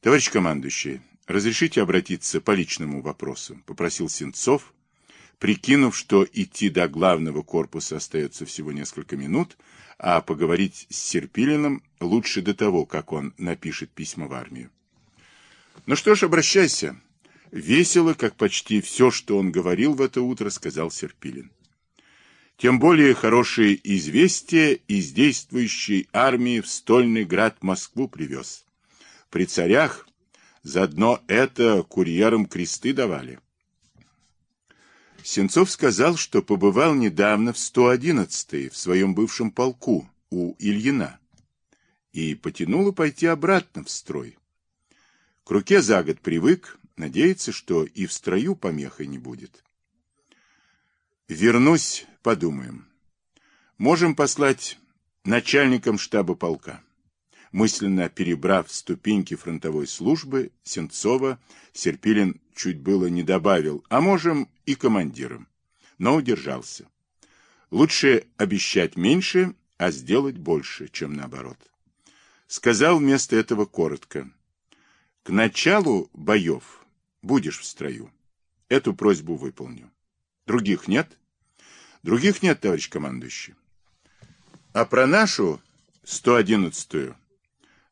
Товарищ командующий, разрешите обратиться по личному вопросу, попросил Сенцов, прикинув, что идти до главного корпуса остается всего несколько минут, а поговорить с Серпилиным лучше до того, как он напишет письма в армию. Ну что ж, обращайся. Весело, как почти все, что он говорил в это утро, сказал Серпилин. Тем более хорошие известия из действующей армии в стольный град Москву привез. При царях заодно это курьерам кресты давали. Сенцов сказал, что побывал недавно в 111-й, в своем бывшем полку, у Ильина, и потянуло пойти обратно в строй. К руке за год привык, надеется, что и в строю помехой не будет. Вернусь, подумаем. Можем послать начальником штаба полка. Мысленно перебрав ступеньки фронтовой службы, Сенцова Серпилин чуть было не добавил, а можем и командиром, но удержался. Лучше обещать меньше, а сделать больше, чем наоборот. Сказал вместо этого коротко. К началу боев будешь в строю. Эту просьбу выполню. Других нет? Других нет, товарищ командующий. А про нашу 111-ю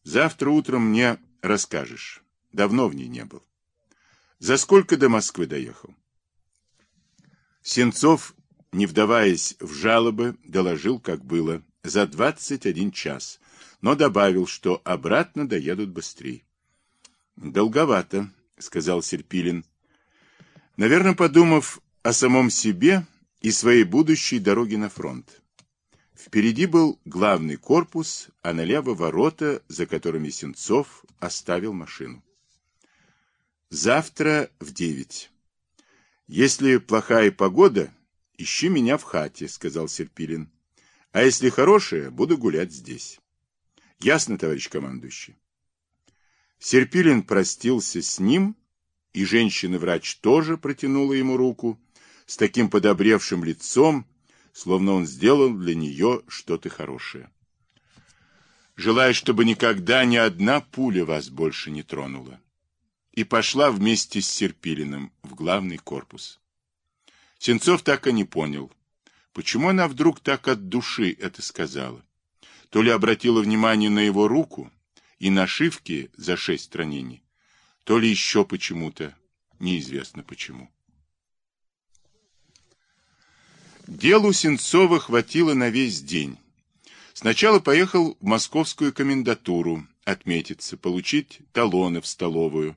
завтра утром мне расскажешь. Давно в ней не был. За сколько до Москвы доехал? Сенцов, не вдаваясь в жалобы, доложил, как было, за 21 час, но добавил, что обратно доедут быстрее. Долговато, сказал Серпилин. Наверное, подумав о самом себе и своей будущей дороге на фронт. Впереди был главный корпус, а налево ворота, за которыми Сенцов оставил машину. Завтра в девять. Если плохая погода, ищи меня в хате, сказал Серпилин. А если хорошая, буду гулять здесь. Ясно, товарищ командующий. Серпилин простился с ним, и женщина-врач тоже протянула ему руку с таким подобревшим лицом, словно он сделал для нее что-то хорошее. Желаю, чтобы никогда ни одна пуля вас больше не тронула. И пошла вместе с Серпилиным в главный корпус. Сенцов так и не понял, почему она вдруг так от души это сказала. То ли обратила внимание на его руку, и нашивки за шесть ранений, то ли еще почему-то, неизвестно почему. Делу Сенцова хватило на весь день. Сначала поехал в московскую комендатуру отметиться, получить талоны в столовую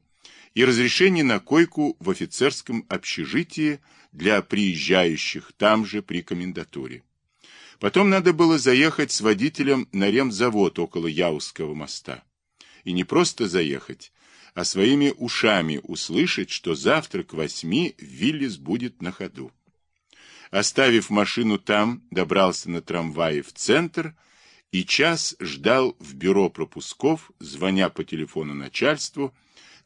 и разрешение на койку в офицерском общежитии для приезжающих там же при комендатуре. Потом надо было заехать с водителем на ремзавод около Яузского моста и не просто заехать, а своими ушами услышать, что завтра к восьми Виллис будет на ходу. Оставив машину там, добрался на трамвае в центр и час ждал в бюро пропусков, звоня по телефону начальству,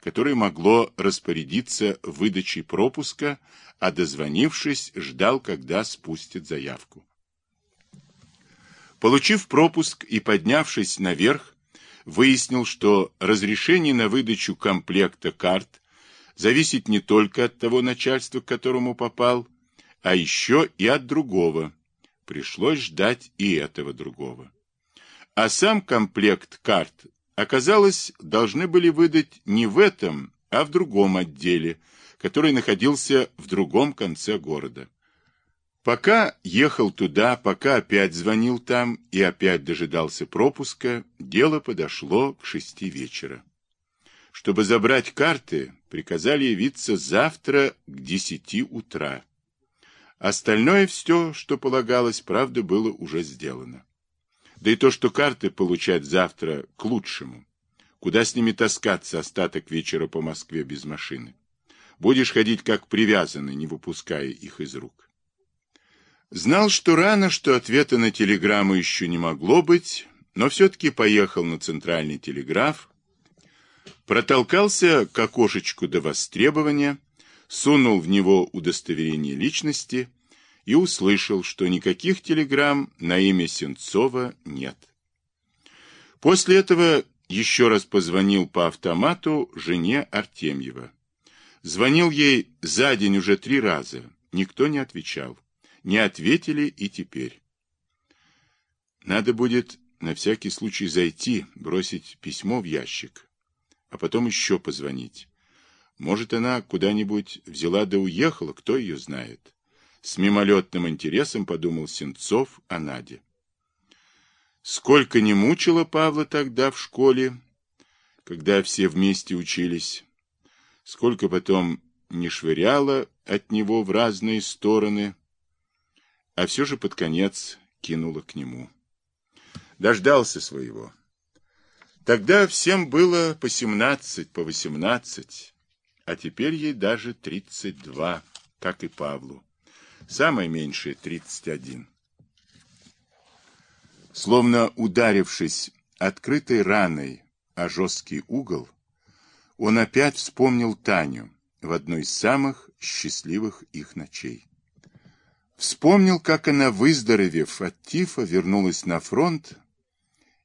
которое могло распорядиться выдачей пропуска, а дозвонившись, ждал, когда спустят заявку. Получив пропуск и поднявшись наверх, выяснил, что разрешение на выдачу комплекта карт зависит не только от того начальства, к которому попал, а еще и от другого. Пришлось ждать и этого другого. А сам комплект карт, оказалось, должны были выдать не в этом, а в другом отделе, который находился в другом конце города. Пока ехал туда, пока опять звонил там и опять дожидался пропуска, дело подошло к шести вечера. Чтобы забрать карты, приказали явиться завтра к десяти утра. Остальное все, что полагалось, правда, было уже сделано. Да и то, что карты получать завтра к лучшему. Куда с ними таскаться остаток вечера по Москве без машины? Будешь ходить как привязанный, не выпуская их из рук. Знал, что рано, что ответа на телеграмму еще не могло быть, но все-таки поехал на центральный телеграф, протолкался к окошечку до востребования, сунул в него удостоверение личности и услышал, что никаких телеграмм на имя Сенцова нет. После этого еще раз позвонил по автомату жене Артемьева. Звонил ей за день уже три раза. Никто не отвечал. Не ответили и теперь. Надо будет на всякий случай зайти, бросить письмо в ящик, а потом еще позвонить. Может, она куда-нибудь взяла да уехала, кто ее знает. С мимолетным интересом подумал Сенцов о Наде. Сколько не мучило Павла тогда в школе, когда все вместе учились, сколько потом не швыряло от него в разные стороны, а все же под конец кинуло к нему. Дождался своего. Тогда всем было по семнадцать, по восемнадцать, а теперь ей даже тридцать два, как и Павлу. Самое меньшее тридцать один. Словно ударившись открытой раной о жесткий угол, он опять вспомнил Таню в одной из самых счастливых их ночей. Вспомнил, как она, выздоровев от тифа, вернулась на фронт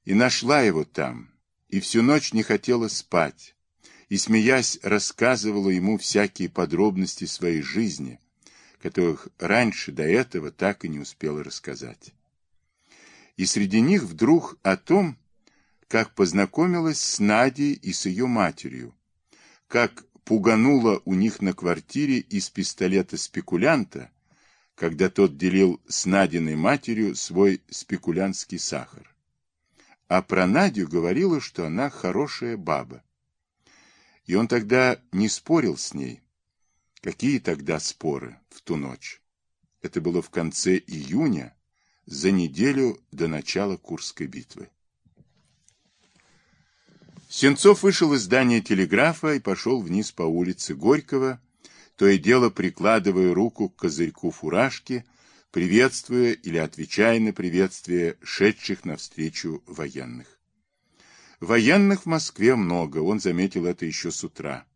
и нашла его там, и всю ночь не хотела спать, и, смеясь, рассказывала ему всякие подробности своей жизни, которых раньше до этого так и не успела рассказать. И среди них вдруг о том, как познакомилась с Надей и с ее матерью, как пуганула у них на квартире из пистолета спекулянта, когда тот делил с Надиной матерью свой спекулянтский сахар. А про Надю говорила, что она хорошая баба. И он тогда не спорил с ней. Какие тогда споры в ту ночь? Это было в конце июня, за неделю до начала Курской битвы. Сенцов вышел из здания телеграфа и пошел вниз по улице Горького, то и дело прикладывая руку к козырьку фуражки, приветствуя или отвечая на приветствие шедших навстречу военных. Военных в Москве много, он заметил это еще с утра.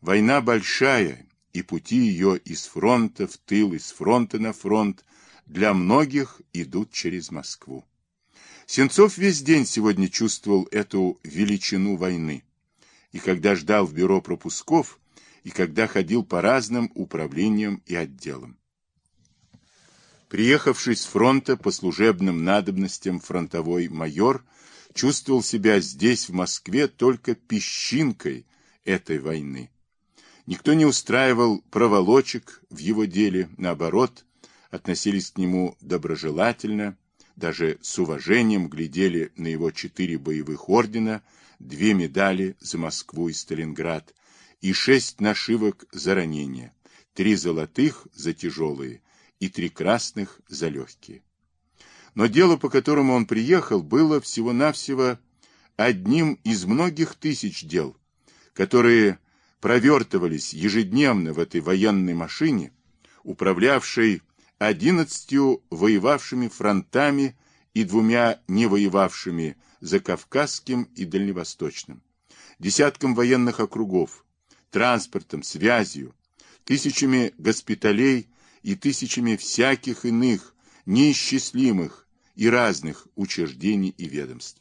Война большая, и пути ее из фронта в тыл, из фронта на фронт для многих идут через Москву. Сенцов весь день сегодня чувствовал эту величину войны. И когда ждал в бюро пропусков, и когда ходил по разным управлениям и отделам. Приехавший с фронта по служебным надобностям фронтовой майор чувствовал себя здесь, в Москве, только песчинкой этой войны. Никто не устраивал проволочек в его деле, наоборот, относились к нему доброжелательно, даже с уважением глядели на его четыре боевых ордена, две медали за Москву и Сталинград и шесть нашивок за ранения, три золотых за тяжелые и три красных за легкие. Но дело, по которому он приехал, было всего-навсего одним из многих тысяч дел, которые провертывались ежедневно в этой военной машине, управлявшей одиннадцатью воевавшими фронтами и двумя не воевавшими за Кавказским и Дальневосточным, десятком военных округов, транспортом, связью, тысячами госпиталей и тысячами всяких иных неисчислимых и разных учреждений и ведомств.